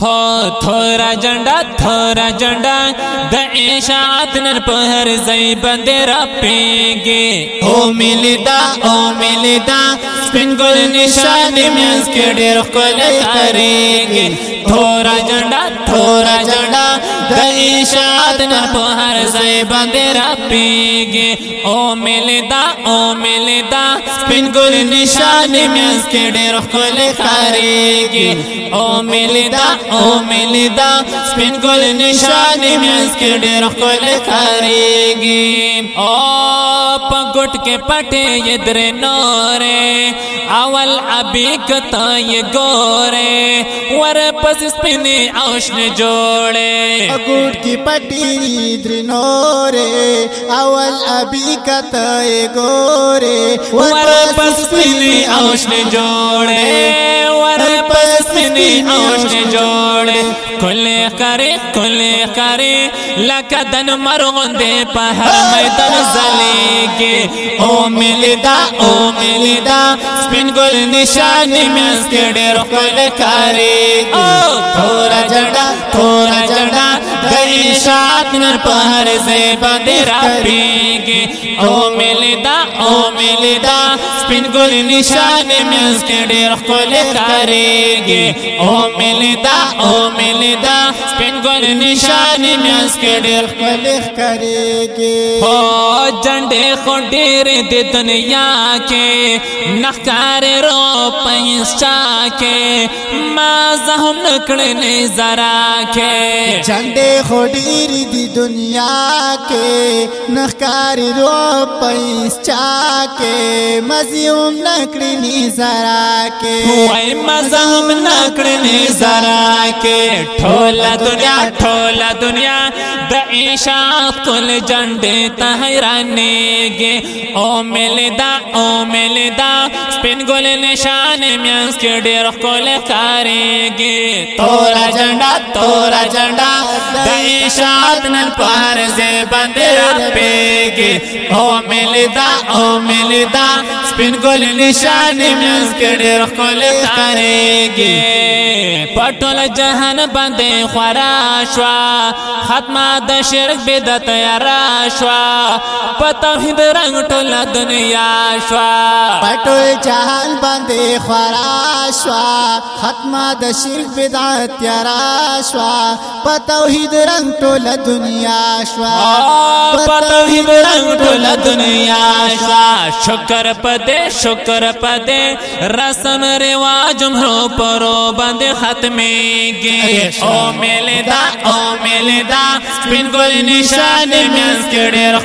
ہو تھورا جنڈا تھورا جنڈا دا اشاعت نر پہر زی بندے رپیں گے۔ او ملی دا او ملی دا سپن گل نشان میز کے دیر کل کریں گے۔ تھورا جنڈا تھورا جنڈا دا اشاعت نر پہر زی بندے رپیں گے۔ او ملی دا او ملی دا سپن گل نشان میز کے دیر کل کریں گے۔ او ملی دا او ملی دا سپین گل نشانی میز کے ڈیر کل کرے گی او پگٹ کے پٹے یہ در نورے اول ابھی کتا یہ گورے ور پس سپینی اوشن جوڑے پگٹ کی پٹی در نورے اول ابھی کتا یہ گورے ور پس سپینی اوشن جوڑے سپینی اوشن جوڑے جوڑے کلے کرے کلے کرے۔ لکا دن مرغن دے پہر میدن زلے گے او ملدا او ملدا سپین گل نشانی میں کے ڈیر کل کرے گے۔ تھورا جڑا تھورا جڑا، گئی شاد نر پہر سے بدرا گے او ملدا او ملدا سپین گل نشانی میں اس کے ڈیر کل کرے گے۔ او ملدا او ملدا سپین گل نشانی میں اس کے ڈیر کلخ کرے گے۔ ہو جنڈے خو ڈیر دے دنیا کے نخکار رو پینس چاکے مازہ ہم نکڑنے ذرا کے۔ جنڈے خو ڈیر دی دنیا کے نخکار رو پینس چاکے مزیوم نکڑنی ذرا کے۔ ہوئے مازہ ہم نکڑنے ذرا کے۔ ٹھولا دنیا ٹھولا دنیا دا عشاق کل جنڈے تہرانے گے۔ او ملدا او ملدا سپین گل نشان میانس کے ڈیر کل کارے گے۔ تورا جنڈا تورا جنڈا دا عشاق نل پہر سے بندے رپے گے۔ او ملدا او ملدا سپین گل نشان میانس کے ڈیر کل کارے گے۔ پٹول جہان بندے خورا شوا ختمہ د شرک بدت یارا شوا پتوحید رنگ ټول دنیا شوا۔ پټول جهان باندې خورا شوا ختمه د شرک بدعت یارا شوا۔ په توحید رنگ ټول دنیا شوا۔ پتوحید رنگ ټول دنیا شوا۔ شکر پدے شکر پدے رسم رواج مرو پرو باندې ختمي گے او میلے دا او سپین گل نشان کے ڈیر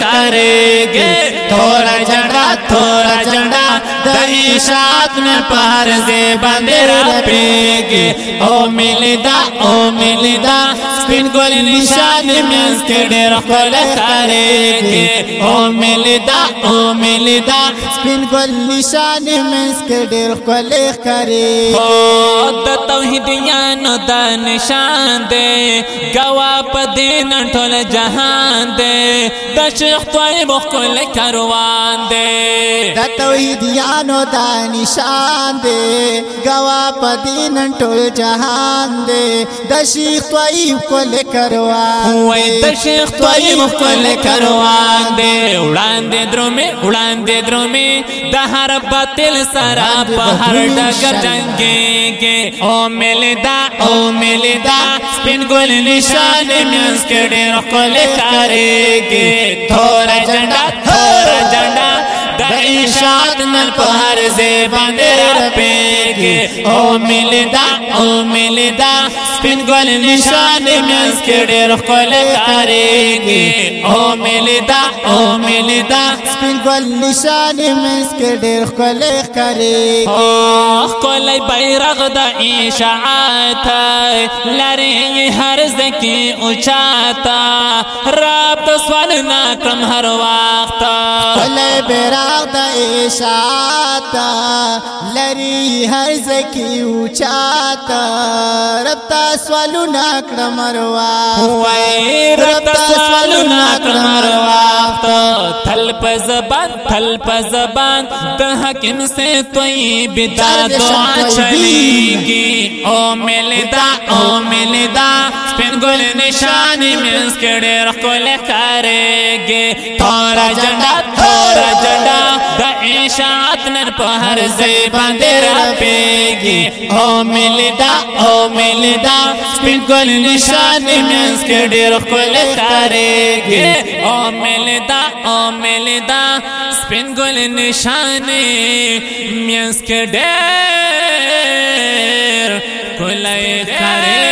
کرے گے۔ تھوڑا جھنڈا تھوڑا شاد میں پہر سے رپے گے او میلے دا او میلے دا سپین گل نشان میانس کے ڈیر گے۔ او او میلے دا سپین گل نشان منس کے ډیر کله کرے۔ او د توحیدیانو د نشان دے۔ گوا په دین ټول جهان دے۔ د شیخ طیب کل کاروان دے۔ د توحیدیانو دا نشان دے۔ گوا په دین ټول جهان دے۔ د شیخ طیب کول کروان وای د شیخ طیب کل کاروان دے۔ درومې وړاندې درومې د هر باطل سره په هر ډګر جنگيږي او ملدا او ملدا سپین ګل نشان میانس کې ډېر کول کارېږي تھوڑا جنډا تھوڑا جنډا د اشاعت نل په هر ځای باندې رپېږي او ملدا او ملدا سپین ګل نشان میانس کې ډېر کول کارېږي او ملدا او ملدا سپین گل نشان منس کے ډیر کله کرے اوه کلی بیرغ د اشاعت لری هر زکی اوچاتا رب د سوال ناکم هر وخت کله بیراغ د اشاعت لری هر زکی اوچاتا رب تا سوالو ناکړه مروا رب سوالو ناکړه مروا تل په زبان تل په زبان د حکیم سے توي بدا دعا چلیږي او ملدا او ملدا سپین ګل نشانی منس کړه رکول کارېږي تورا جنډا تورا جنډا د شاد نر پہر سے باندر رپے گی او ملدا او ملدا سپن گل نشان مینس کے ڈیر کل تارے گی۔ او ملدا او ملدا سپن گل نشان اس کے ڈیر کل تارے